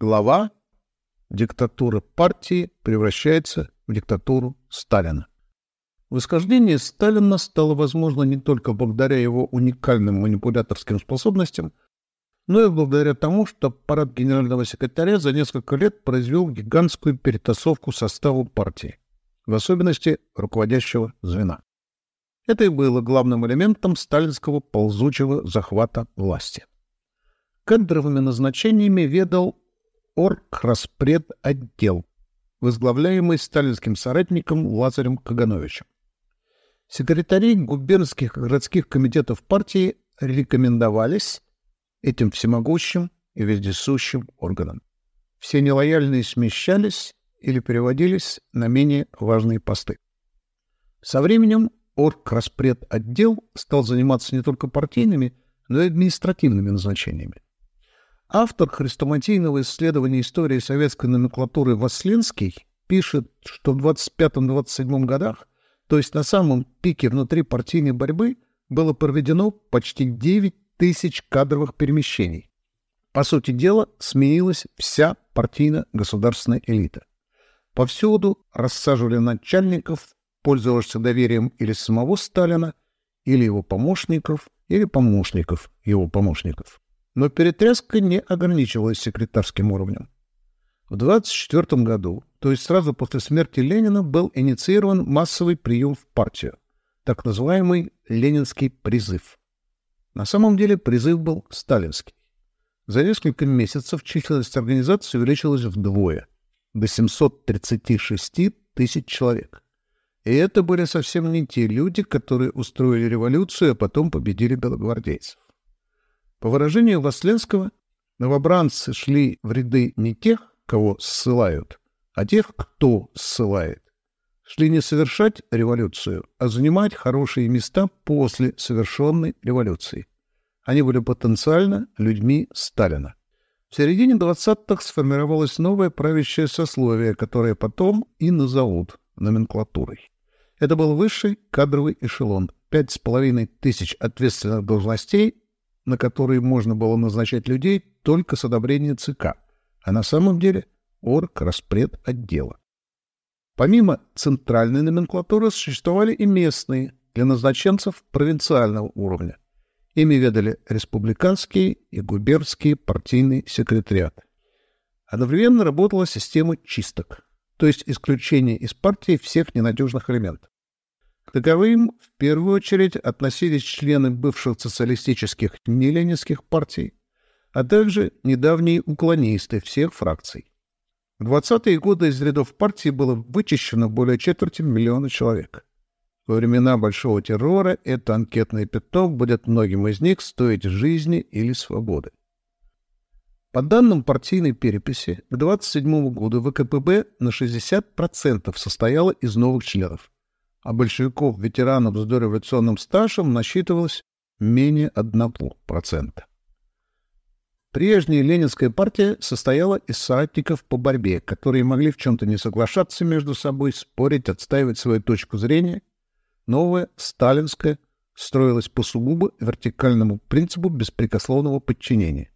Глава «Диктатура партии превращается в диктатуру Сталина». Восхождение Сталина стало возможно не только благодаря его уникальным манипуляторским способностям, но и благодаря тому, что аппарат генерального секретаря за несколько лет произвел гигантскую перетасовку состава партии, в особенности руководящего звена. Это и было главным элементом сталинского ползучего захвата власти. Кадровыми назначениями ведал орграспредотдел, возглавляемый сталинским соратником Лазарем Кагановичем. Секретари губернских городских комитетов партии рекомендовались этим всемогущим и вездесущим органам. Все нелояльные смещались или переводились на менее важные посты. Со временем орграспредотдел стал заниматься не только партийными, но и административными назначениями. Автор хрестоматийного исследования истории советской номенклатуры Васленский пишет, что в 25-27 годах, то есть на самом пике внутри партийной борьбы, было проведено почти 9 тысяч кадровых перемещений. По сути дела, сменилась вся партийно-государственная элита. Повсюду рассаживали начальников, пользовавшихся доверием или самого Сталина, или его помощников, или помощников его помощников. Но перетряска не ограничивалась секретарским уровнем. В 1924 году, то есть сразу после смерти Ленина, был инициирован массовый прием в партию, так называемый «ленинский призыв». На самом деле призыв был сталинский. За несколько месяцев численность организации увеличилась вдвое, до 736 тысяч человек. И это были совсем не те люди, которые устроили революцию, а потом победили белогвардейцев. По выражению Васленского, новобранцы шли в ряды не тех, кого ссылают, а тех, кто ссылает. Шли не совершать революцию, а занимать хорошие места после совершенной революции. Они были потенциально людьми Сталина. В середине 20-х сформировалось новое правящее сословие, которое потом и назовут номенклатурой. Это был высший кадровый эшелон. Пять с половиной тысяч ответственных должностей на которые можно было назначать людей только с одобрения ЦК, а на самом деле орг распред отдела. Помимо центральной номенклатуры существовали и местные для назначенцев провинциального уровня. Ими ведали республиканские и губернские партийные секретариаты. Одновременно работала система чисток, то есть исключение из партии всех ненадежных элементов. К таковым в первую очередь относились члены бывших социалистических неленинских партий, а также недавние уклонисты всех фракций. В 20-е годы из рядов партии было вычищено более четверти миллиона человек. Во времена Большого террора это анкетный пятно будет многим из них стоить жизни или свободы. По данным партийной переписи, к 27 году ВКПБ на 60% состояло из новых членов – а большевиков-ветеранов с дореволюционным стажем насчитывалось менее 1%. Прежняя ленинская партия состояла из соратников по борьбе, которые могли в чем-то не соглашаться между собой, спорить, отстаивать свою точку зрения. Новая, сталинская, строилась по сугубо вертикальному принципу беспрекословного подчинения.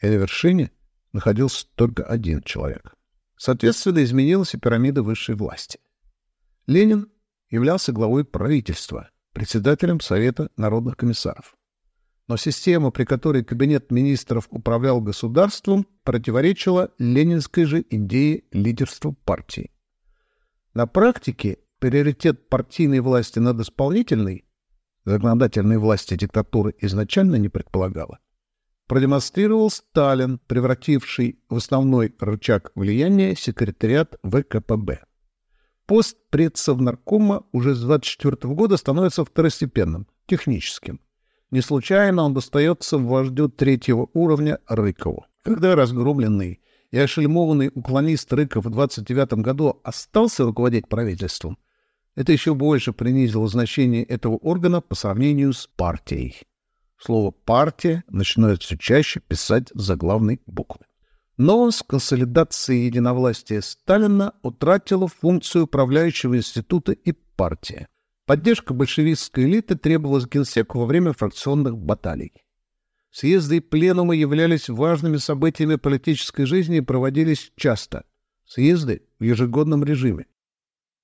И на вершине находился только один человек. Соответственно, изменилась и пирамида высшей власти. Ленин являлся главой правительства, председателем Совета народных комиссаров. Но система, при которой Кабинет министров управлял государством, противоречила ленинской же идее лидерства партии. На практике приоритет партийной власти над исполнительной, законодательной власти диктатуры изначально не предполагала, продемонстрировал Сталин, превративший в основной рычаг влияния секретариат ВКПБ. Пост предсовнаркома уже с 24 года становится второстепенным, техническим. Не случайно он достается вождю третьего уровня Рыкову. Когда разгромленный и ошельмованный уклонист Рыков в 29 году остался руководить правительством, это еще больше принизило значение этого органа по сравнению с партией. Слово «партия» начинают все чаще писать заглавной буквы. Но с консолидацией единовластия Сталина утратила функцию управляющего института и партия. Поддержка большевистской элиты требовалась генсеку во время фракционных баталий. Съезды и пленумы являлись важными событиями политической жизни и проводились часто. Съезды в ежегодном режиме.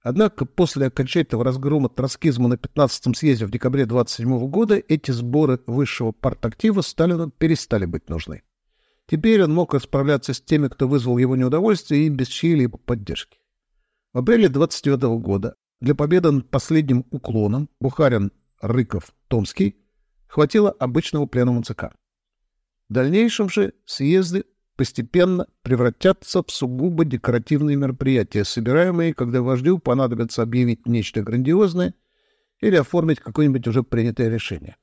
Однако после окончательного разгрома троцкизма на 15-м съезде в декабре 27 года эти сборы высшего партактива Сталину перестали быть нужны. Теперь он мог расправляться с теми, кто вызвал его неудовольствие, и без чьей-либо поддержки. В апреле 29 года для победы над последним уклоном Бухарин, Рыков, Томский хватило обычного пленума ЦК. В дальнейшем же съезды постепенно превратятся в сугубо декоративные мероприятия, собираемые, когда вождю понадобится объявить нечто грандиозное или оформить какое-нибудь уже принятое решение.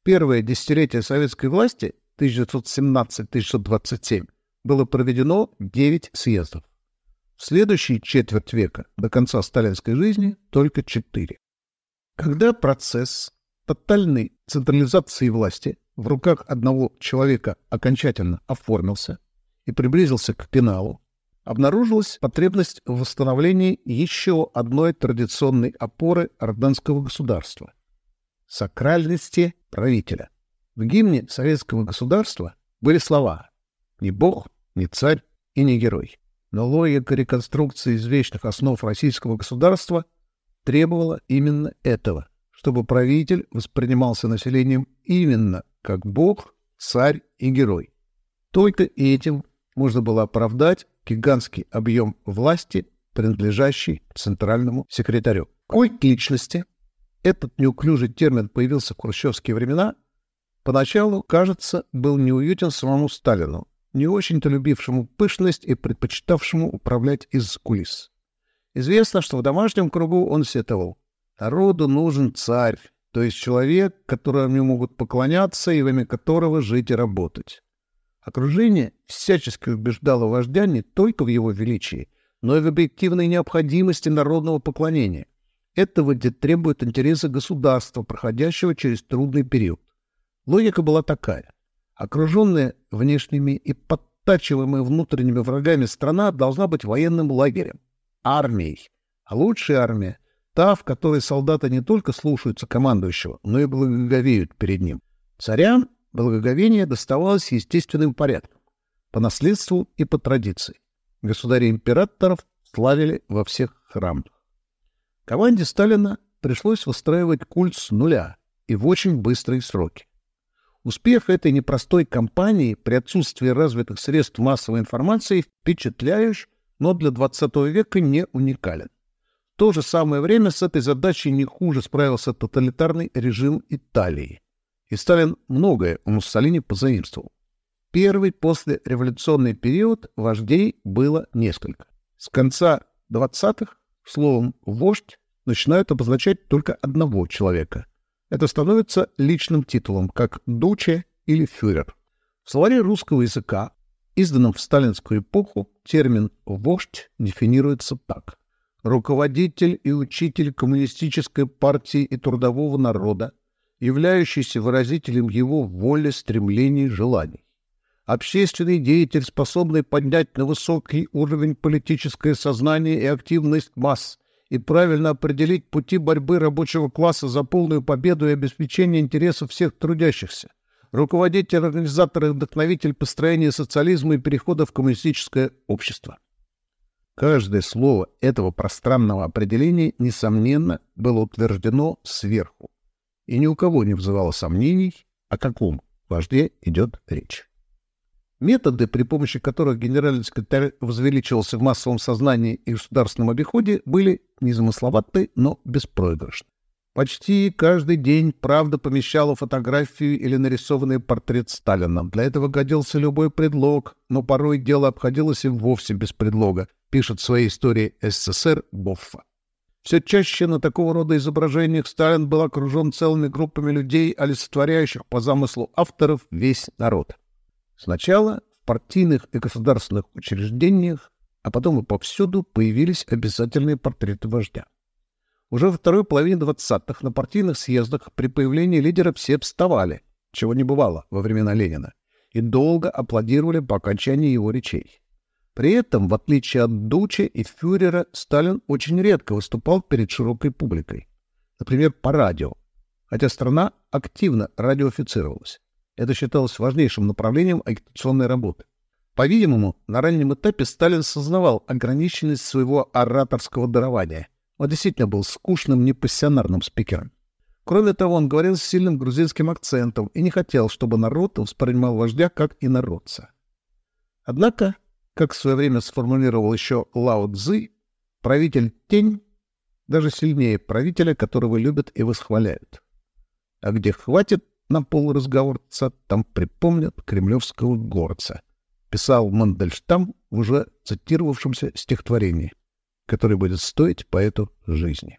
В первое десятилетие советской власти 1917-1927 было проведено 9 съездов. В следующие четверть века, до конца сталинской жизни, только 4. Когда процесс тотальной централизации власти в руках одного человека окончательно оформился и приблизился к финалу, обнаружилась потребность в восстановлении еще одной традиционной опоры орденского государства — сакральности правителя. В гимне советского государства были слова «не бог, не царь и не герой». Но логика реконструкции извечных основ российского государства требовала именно этого, чтобы правитель воспринимался населением именно как бог, царь и герой. Только этим можно было оправдать гигантский объем власти, принадлежащий центральному секретарю. Культ личности, этот неуклюжий термин появился в хрущевские времена, поначалу, кажется, был неуютен самому Сталину, не очень-то любившему пышность и предпочитавшему управлять из кулис. Известно, что в домашнем кругу он сетовал. Народу нужен царь, то есть человек, которому могут поклоняться и во имя которого жить и работать. Окружение всячески убеждало вождя не только в его величии, но и в объективной необходимости народного поклонения. Этого требуют интересы государства, проходящего через трудный период. Логика была такая. Окруженная внешними и подтачиваемая внутренними врагами страна должна быть военным лагерем, армией. А лучшая армия Та, в которой солдаты не только слушаются командующего, но и благоговеют перед ним. Царям благоговение доставалось естественным порядком, по наследству и по традиции. Государей-императоров славили во всех храмах. Команде Сталина пришлось выстраивать культ с нуля и в очень быстрые сроки. Успех этой непростой кампании при отсутствии развитых средств массовой информации впечатляющий, но для XX века не уникален то же самое время с этой задачей не хуже справился тоталитарный режим Италии. И Сталин многое у Муссолини позаимствовал. Первый послереволюционный период вождей было несколько. С конца 20-х словом «вождь» начинают обозначать только одного человека. Это становится личным титулом, как «дуче» или «фюрер». В словаре русского языка, изданном в сталинскую эпоху, термин «вождь» дефинируется так – руководитель и учитель коммунистической партии и трудового народа, являющийся выразителем его воли, стремлений, желаний. Общественный деятель, способный поднять на высокий уровень политическое сознание и активность масс и правильно определить пути борьбы рабочего класса за полную победу и обеспечение интересов всех трудящихся. Руководитель, организатор и вдохновитель построения социализма и перехода в коммунистическое общество. Каждое слово этого пространного определения, несомненно, было утверждено сверху, и ни у кого не вызывало сомнений, о каком вожде идет речь. Методы, при помощи которых генеральный секретарь возвеличивался в массовом сознании и государственном обиходе, были незамысловаты, но беспроигрышны. Почти каждый день «Правда» помещала фотографию или нарисованный портрет Сталина. Для этого годился любой предлог, но порой дело обходилось и вовсе без предлога, пишет в своей истории СССР Боффа. Все чаще на такого рода изображениях Сталин был окружен целыми группами людей, олицетворяющих по замыслу авторов весь народ. Сначала в партийных и государственных учреждениях, а потом и повсюду появились обязательные портреты вождя. Уже во второй половине 20-х на партийных съездах при появлении лидера все вставали, чего не бывало во времена Ленина, и долго аплодировали по окончании его речей. При этом, в отличие от Дучи и фюрера, Сталин очень редко выступал перед широкой публикой. Например, по радио, хотя страна активно радиофицировалась. Это считалось важнейшим направлением агитационной работы. По-видимому, на раннем этапе Сталин сознавал ограниченность своего ораторского дарования. Он действительно был скучным, непассионарным спикером. Кроме того, он говорил с сильным грузинским акцентом и не хотел, чтобы народ воспринимал вождя как инородца. Однако, как в свое время сформулировал еще Лао Цзы, правитель тень даже сильнее правителя, которого любят и восхваляют. А где хватит на полуразговорца, там припомнят кремлевского горца, писал Мандельштам в уже цитировавшемся стихотворении, которое будет стоить поэту жизни.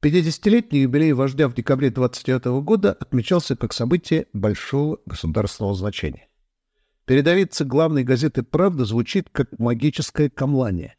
50-летний юбилей вождя в декабре 29 года отмечался как событие большого государственного значения. Передовица главной газеты «Правда» звучит как магическое камлание.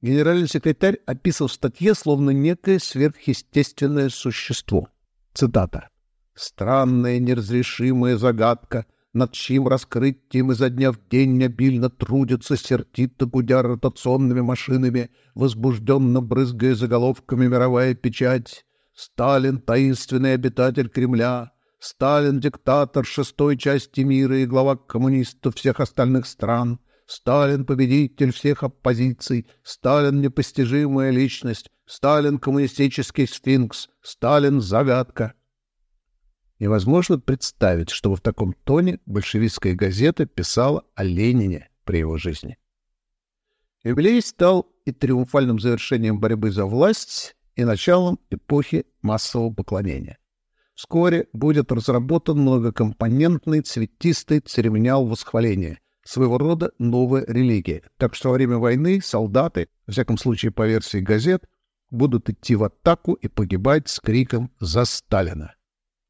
Генеральный секретарь описал в статье словно некое сверхъестественное существо. Цитата. «Странная неразрешимая загадка, над чьим раскрытием изо дня в день обильно трудятся сердито гудя ротационными машинами, возбужденно брызгая заголовками мировая печать. Сталин — таинственный обитатель Кремля, Сталин — диктатор шестой части мира и глава коммунистов всех остальных стран, Сталин — победитель всех оппозиций, Сталин — непостижимая личность, Сталин — коммунистический сфинкс, Сталин — загадка. Невозможно представить, чтобы в таком тоне большевистская газета писала о Ленине при его жизни. Юбилей стал и триумфальным завершением борьбы за власть, и началом эпохи массового поклонения. Вскоре будет разработан многокомпонентный цветистый церемониал восхваления, своего рода новая религия. Так что во время войны солдаты, во всяком случае по версии газет, будут идти в атаку и погибать с криком «За Сталина!».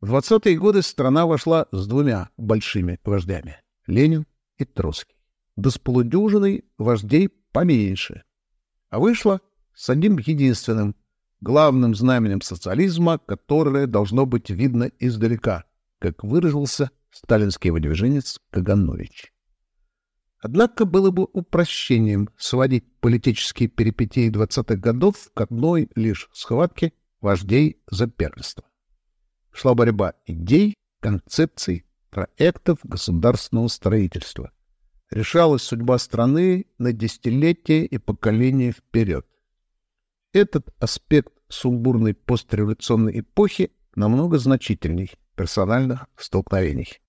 В 20-е годы страна вошла с двумя большими вождями — Ленин и Троцкий. Да с полудюжиной вождей поменьше. А вышла с одним единственным, главным знаменем социализма, которое должно быть видно издалека, как выразился сталинский выдвиженец Каганович. Однако было бы упрощением сводить политические перипетии 20-х годов к одной лишь схватке вождей за первенство. Шла борьба идей, концепций, проектов государственного строительства. Решалась судьба страны на десятилетия и поколения вперед. Этот аспект сумбурной постреволюционной эпохи намного значительней персональных столкновений.